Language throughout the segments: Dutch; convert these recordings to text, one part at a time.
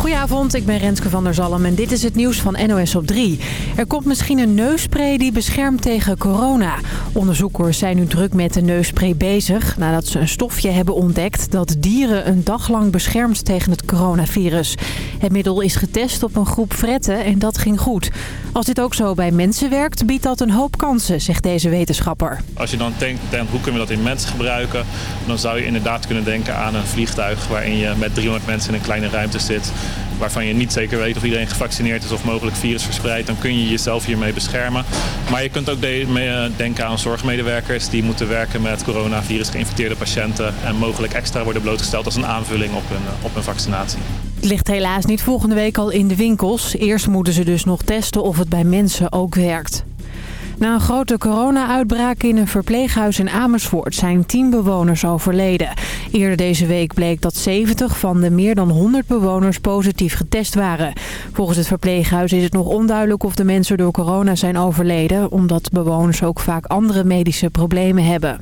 Goedenavond, ik ben Renske van der Zalm en dit is het nieuws van NOS op 3. Er komt misschien een neusspray die beschermt tegen corona. Onderzoekers zijn nu druk met de neusspray bezig... nadat ze een stofje hebben ontdekt dat dieren een dag lang beschermt tegen het coronavirus. Het middel is getest op een groep fretten en dat ging goed. Als dit ook zo bij mensen werkt, biedt dat een hoop kansen, zegt deze wetenschapper. Als je dan denkt, hoe kunnen we dat in mensen gebruiken... dan zou je inderdaad kunnen denken aan een vliegtuig... waarin je met 300 mensen in een kleine ruimte zit waarvan je niet zeker weet of iedereen gevaccineerd is of mogelijk virus verspreidt, dan kun je jezelf hiermee beschermen. Maar je kunt ook denken aan zorgmedewerkers die moeten werken met coronavirus geïnfecteerde patiënten en mogelijk extra worden blootgesteld als een aanvulling op hun, op hun vaccinatie. Het ligt helaas niet volgende week al in de winkels. Eerst moeten ze dus nog testen of het bij mensen ook werkt. Na een grote corona-uitbraak in een verpleeghuis in Amersfoort zijn 10 bewoners overleden. Eerder deze week bleek dat 70 van de meer dan 100 bewoners positief getest waren. Volgens het verpleeghuis is het nog onduidelijk of de mensen door corona zijn overleden... omdat bewoners ook vaak andere medische problemen hebben.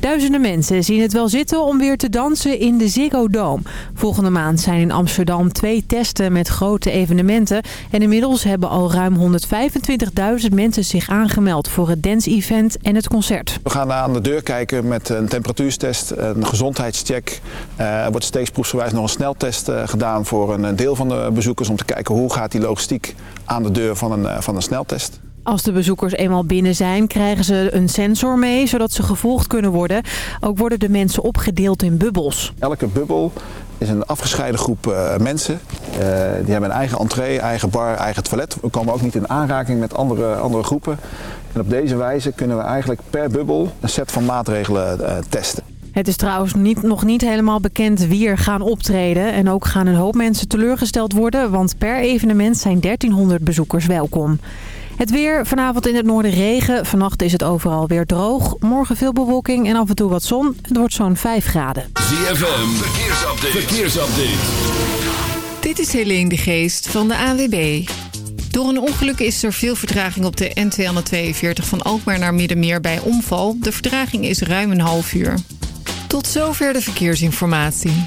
Duizenden mensen zien het wel zitten om weer te dansen in de Ziggo Dome. Volgende maand zijn in Amsterdam twee testen met grote evenementen. En inmiddels hebben al ruim 125.000 mensen zich aangemeld voor het dance-event en het concert. We gaan aan de deur kijken met een temperatuurtest, een gezondheidscheck. Eh, er wordt steeds proefsgewijs nog een sneltest uh, gedaan voor een deel van de bezoekers... om te kijken hoe gaat die logistiek aan de deur van een, van een sneltest. Als de bezoekers eenmaal binnen zijn, krijgen ze een sensor mee, zodat ze gevolgd kunnen worden. Ook worden de mensen opgedeeld in bubbels. Elke bubbel is een afgescheiden groep uh, mensen. Uh, die hebben een eigen entree, eigen bar, eigen toilet. We komen ook niet in aanraking met andere, andere groepen. En op deze wijze kunnen we eigenlijk per bubbel een set van maatregelen uh, testen. Het is trouwens niet, nog niet helemaal bekend wie er gaan optreden. En ook gaan een hoop mensen teleurgesteld worden, want per evenement zijn 1300 bezoekers welkom. Het weer, vanavond in het noorden regen. Vannacht is het overal weer droog. Morgen veel bewolking en af en toe wat zon. Het wordt zo'n 5 graden. ZFM, verkeersupdate. verkeersupdate. Dit is Helene de Geest van de AWB. Door een ongeluk is er veel vertraging op de N242 van Alkmaar naar Middenmeer bij omval. De vertraging is ruim een half uur. Tot zover de verkeersinformatie.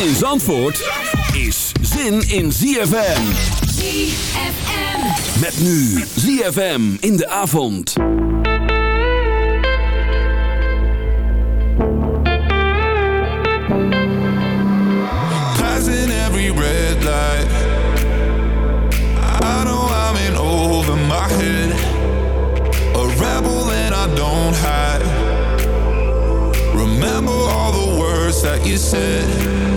Zin in Zandvoort is zin in ZFM. ZFM. Met nu ZFM in de avond. Passing every red light. I know I'm in over my head. A rebel and I don't hide. Remember all the words that you said.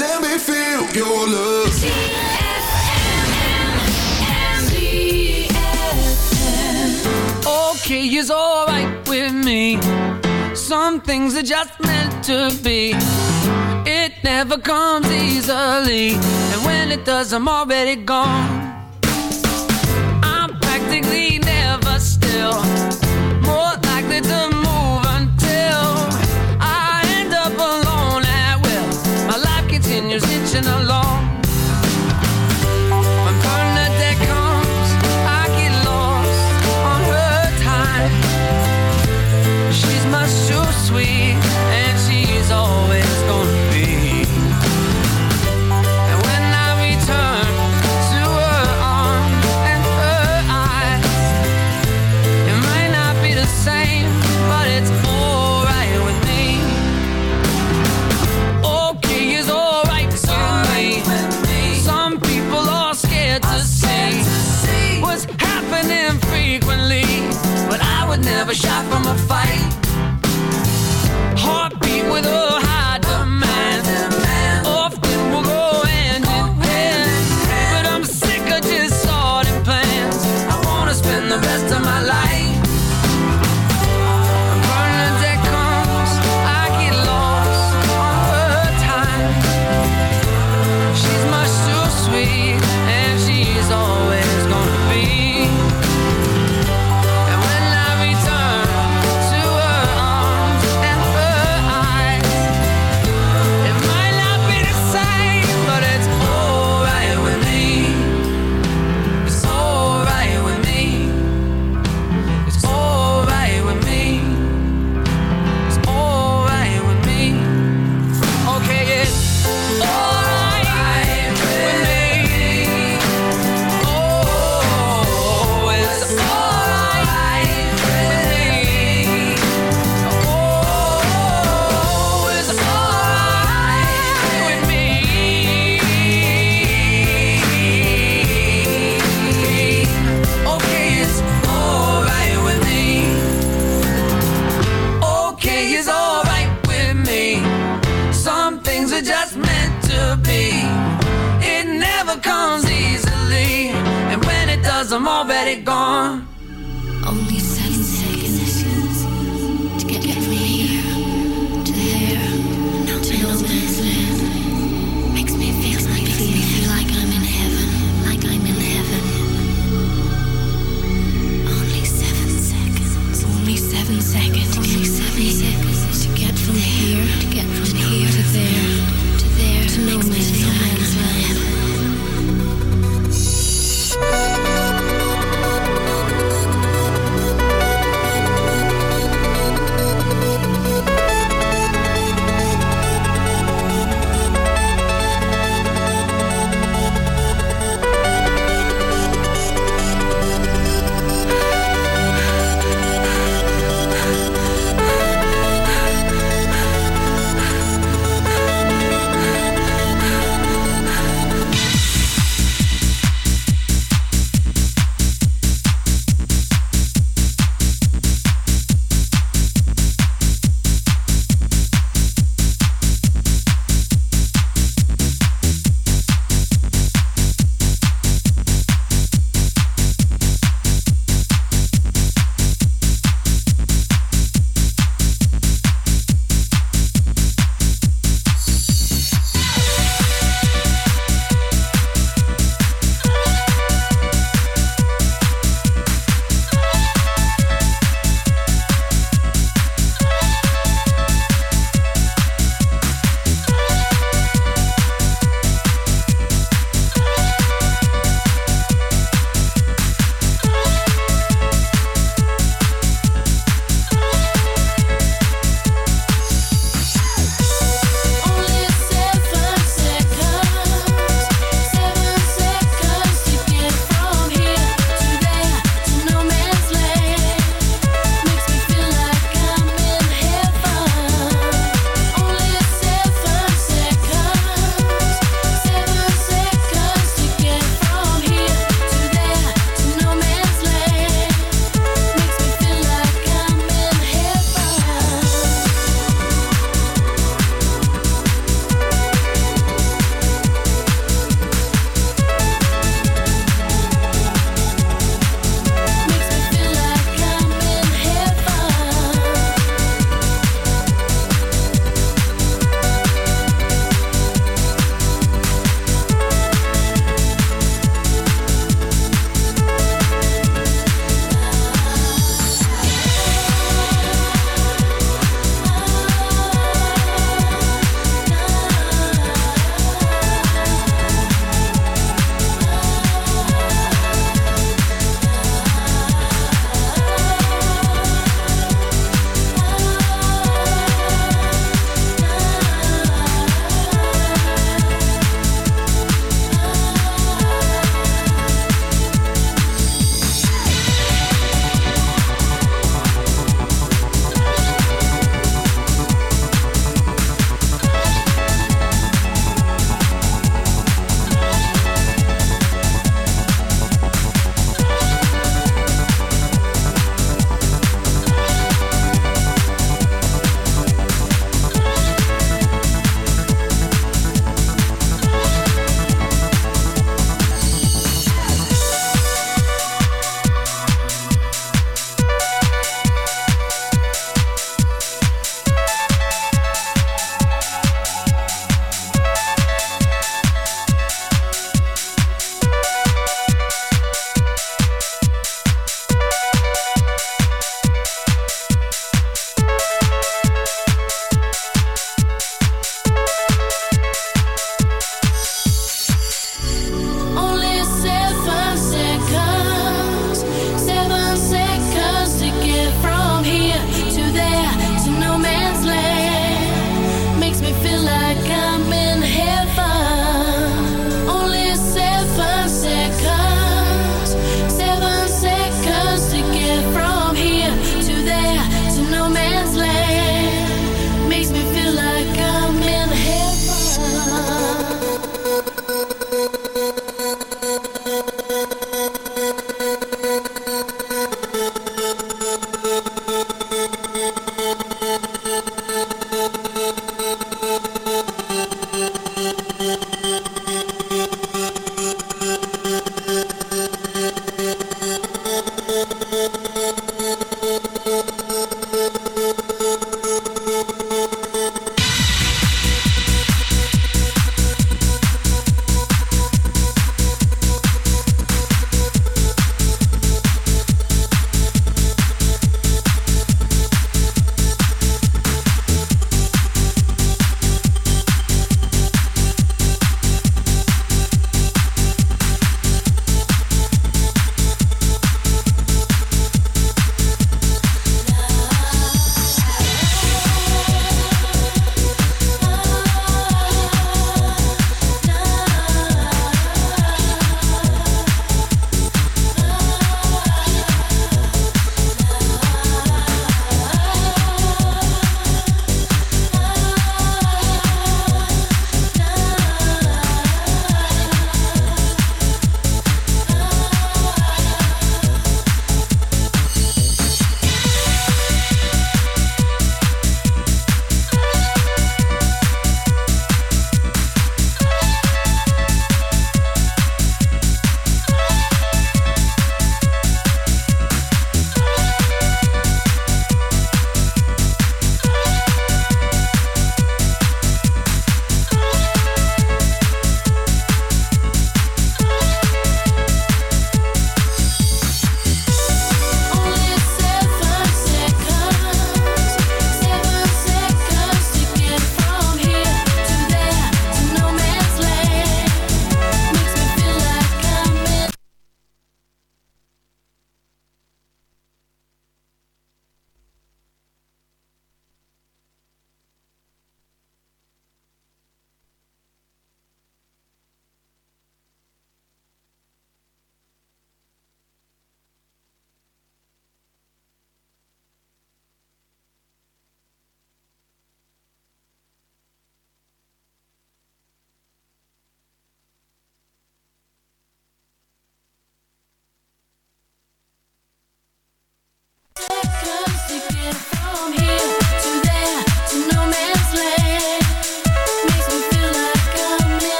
Let me feel your love. Okay, alright with me. Some things are just meant to be. It never comes easily, and when it does, I'm already gone. I'm practically never still, more like the fight.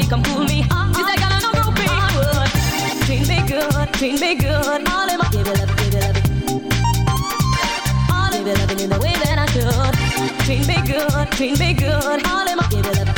me, come fool me. Uh-uh. This a gal on a rope me good. Treat me good, treat me good. All in my give it up, give it up. All in me loving in the way that I should. Treat me good, treat me good. All in my give it up.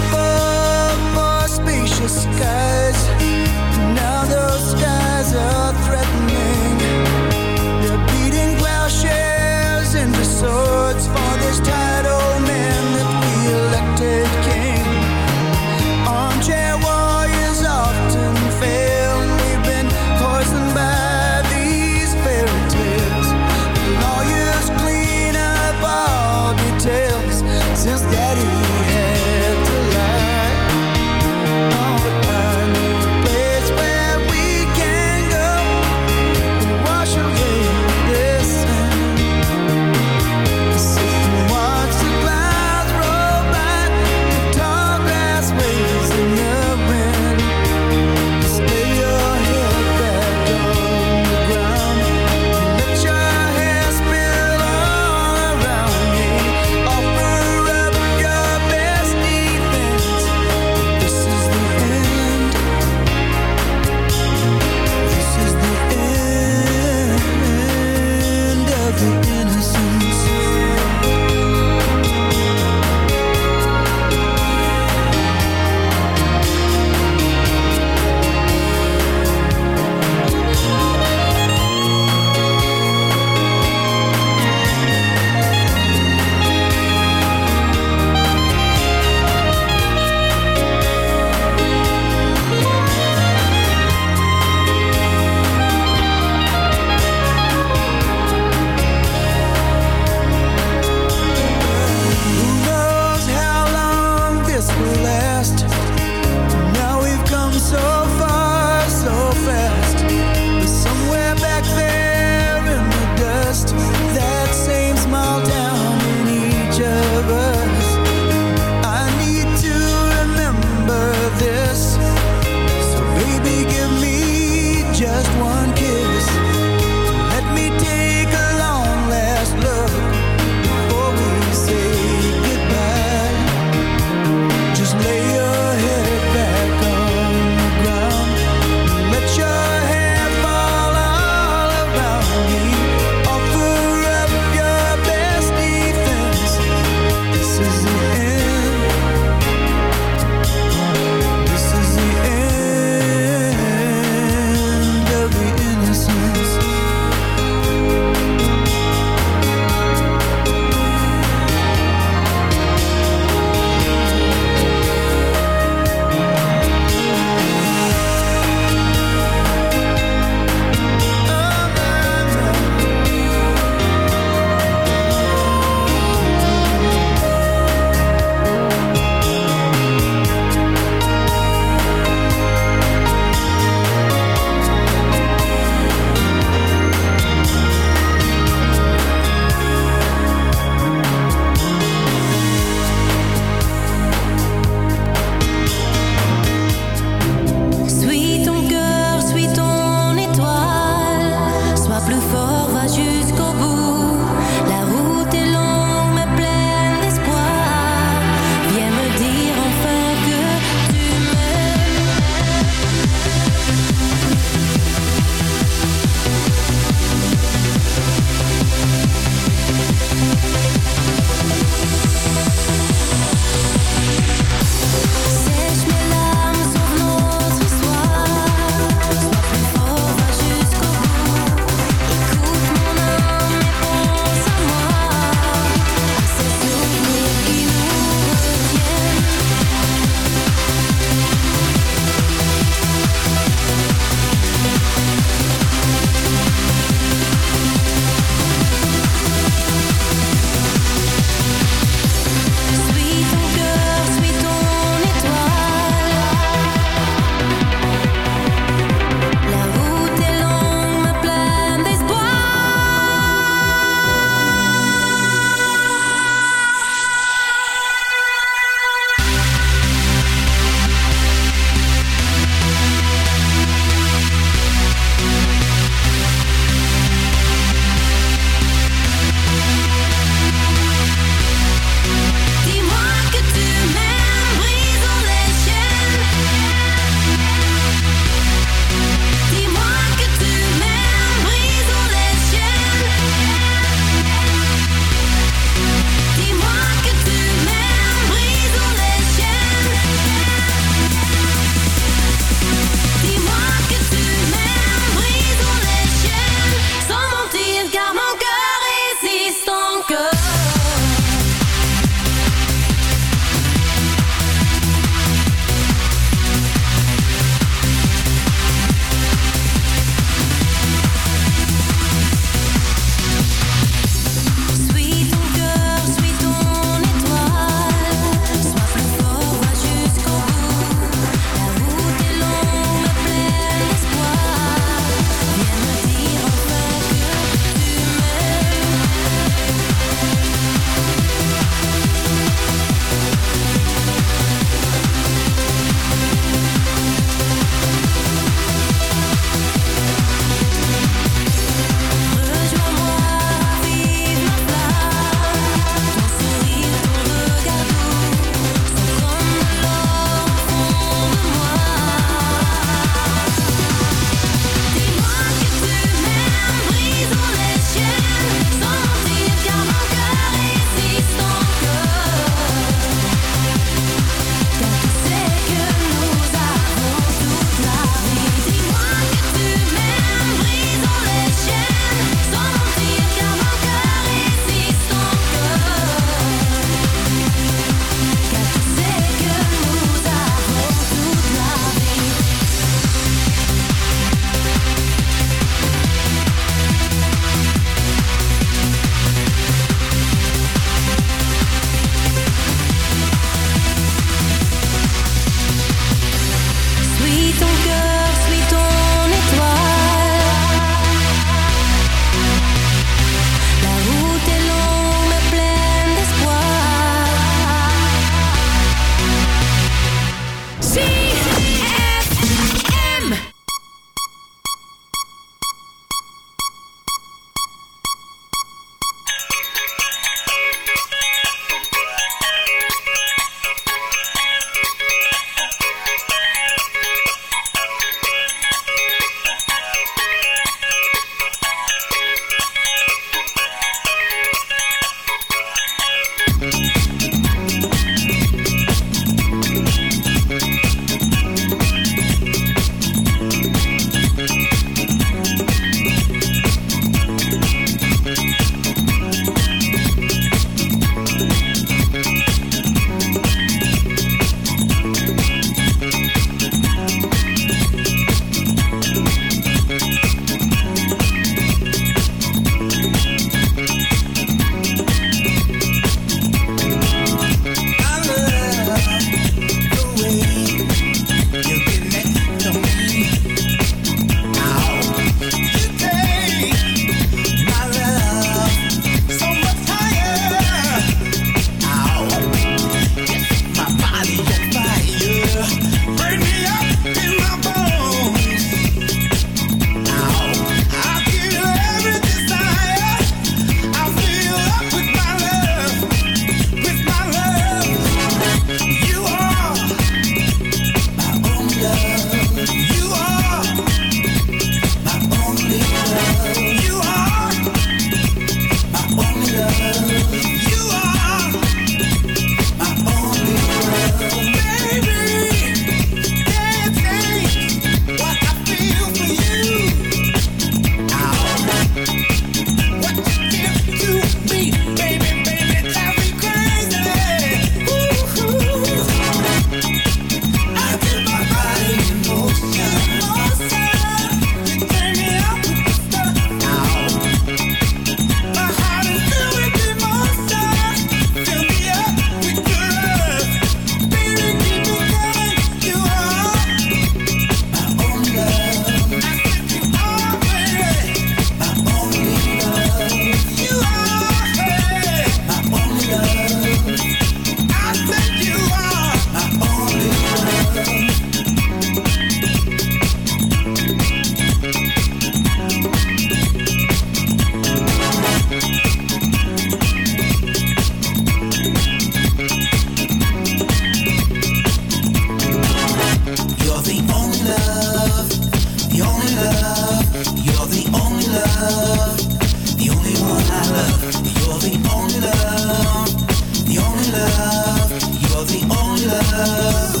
Love. You are the only love.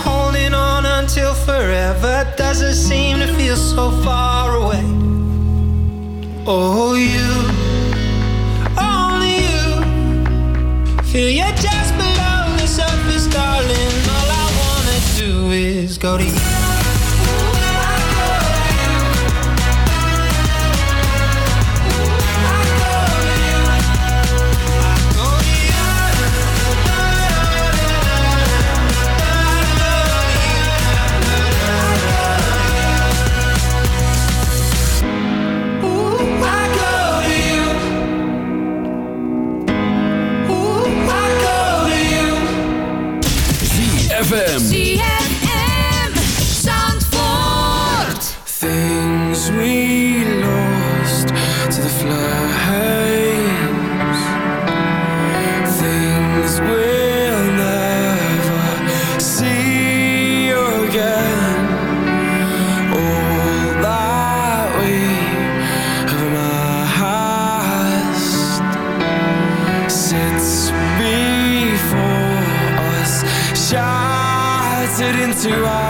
Forever doesn't seem to feel so far away. Oh, you, only you. Feel you just below the surface, darling. All I wanna do is go to you. ZFM to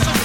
special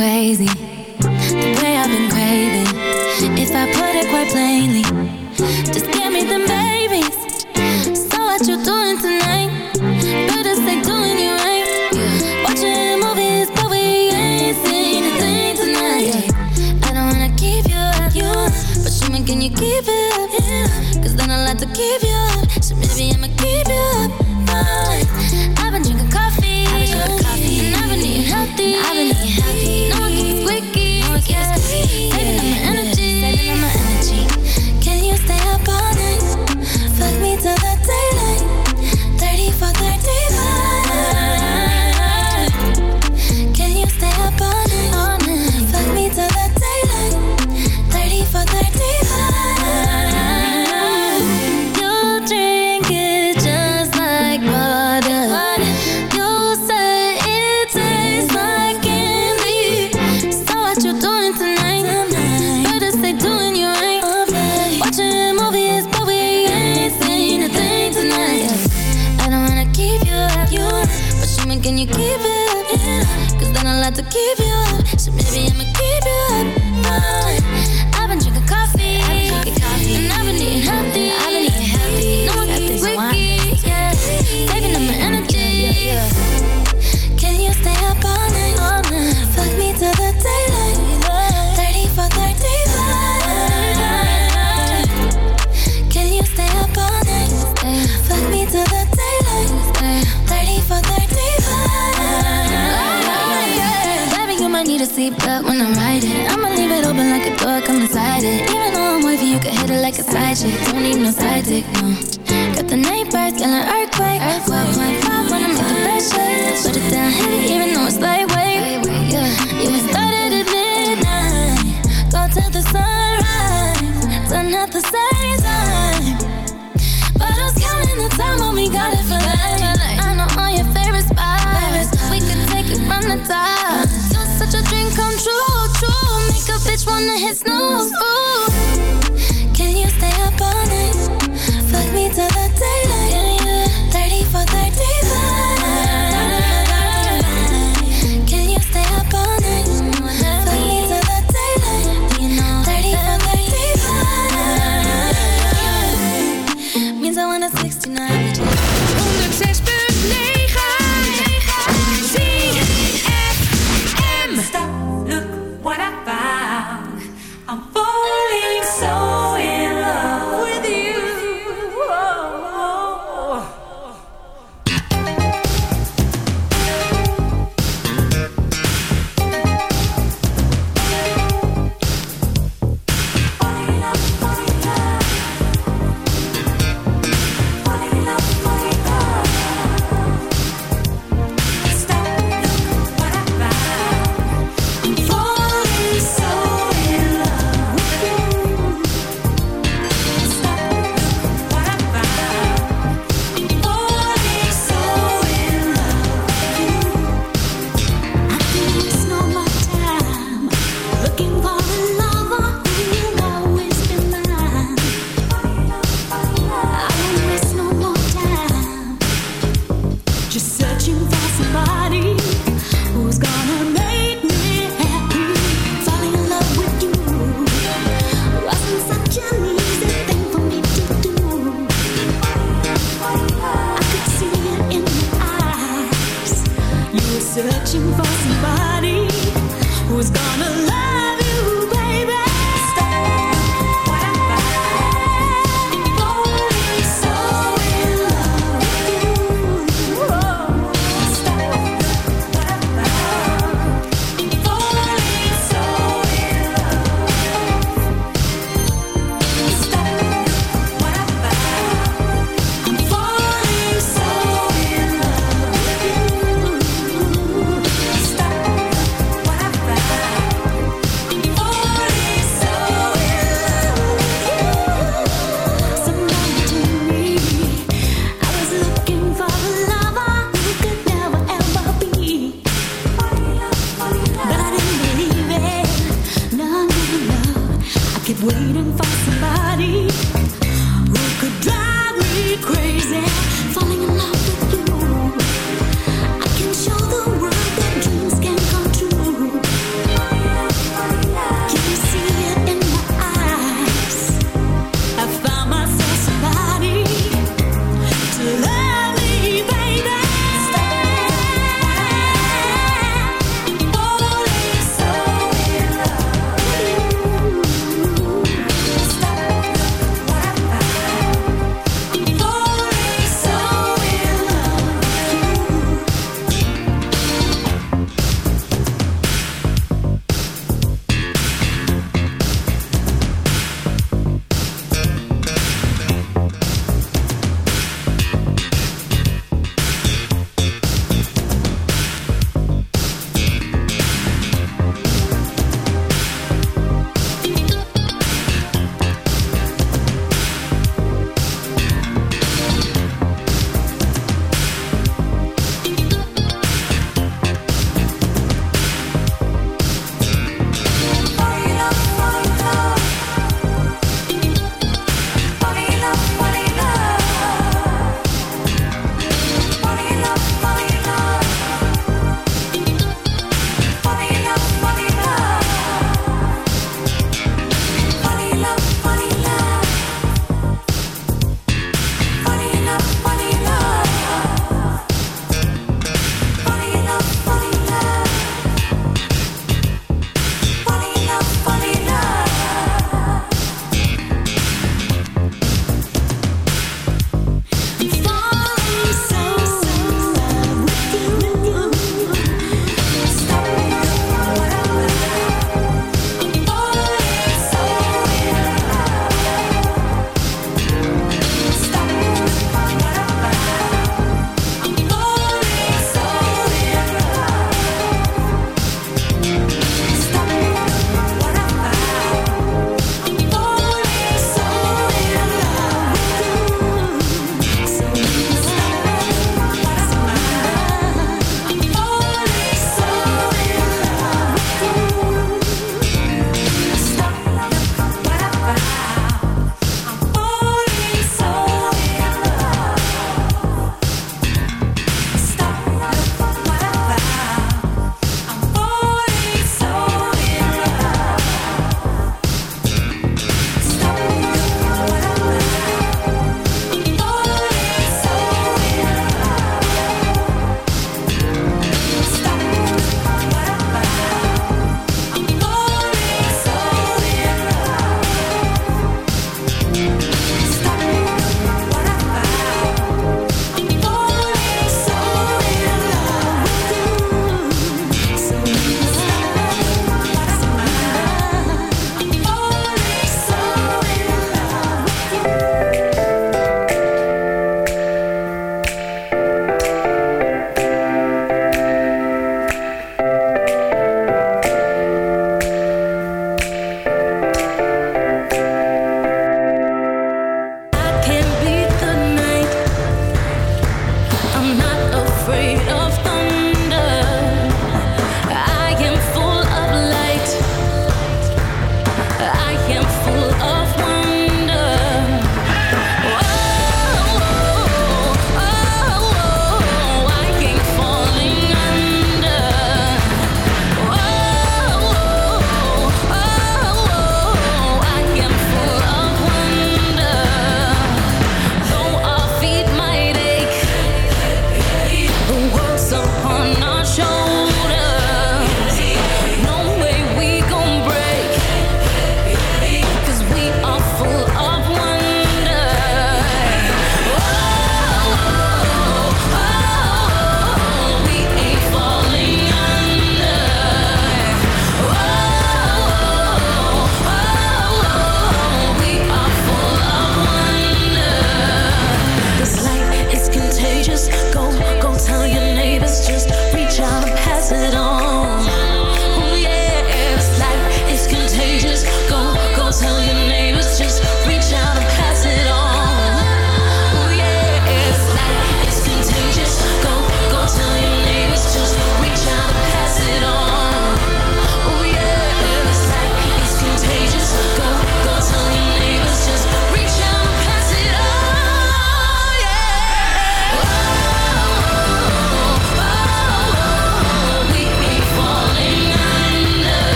crazy. The way I've been craving. If I put it quite plainly Just give me them babies. could hit her like a side chick. Don't need no side dick, no. Got the night birds, got an earthquake. 12.5 when I'm in the best shape, Put it down heavy, even though it's lightweight. Yeah, yeah, started at midnight. Go till the sunrise. Done at the same time. But I was counting the time when we got it for life. I know all your favorite spots. We could take it from the top. You're such a dream come true, true. Make a bitch wanna hit snooze. Ooh.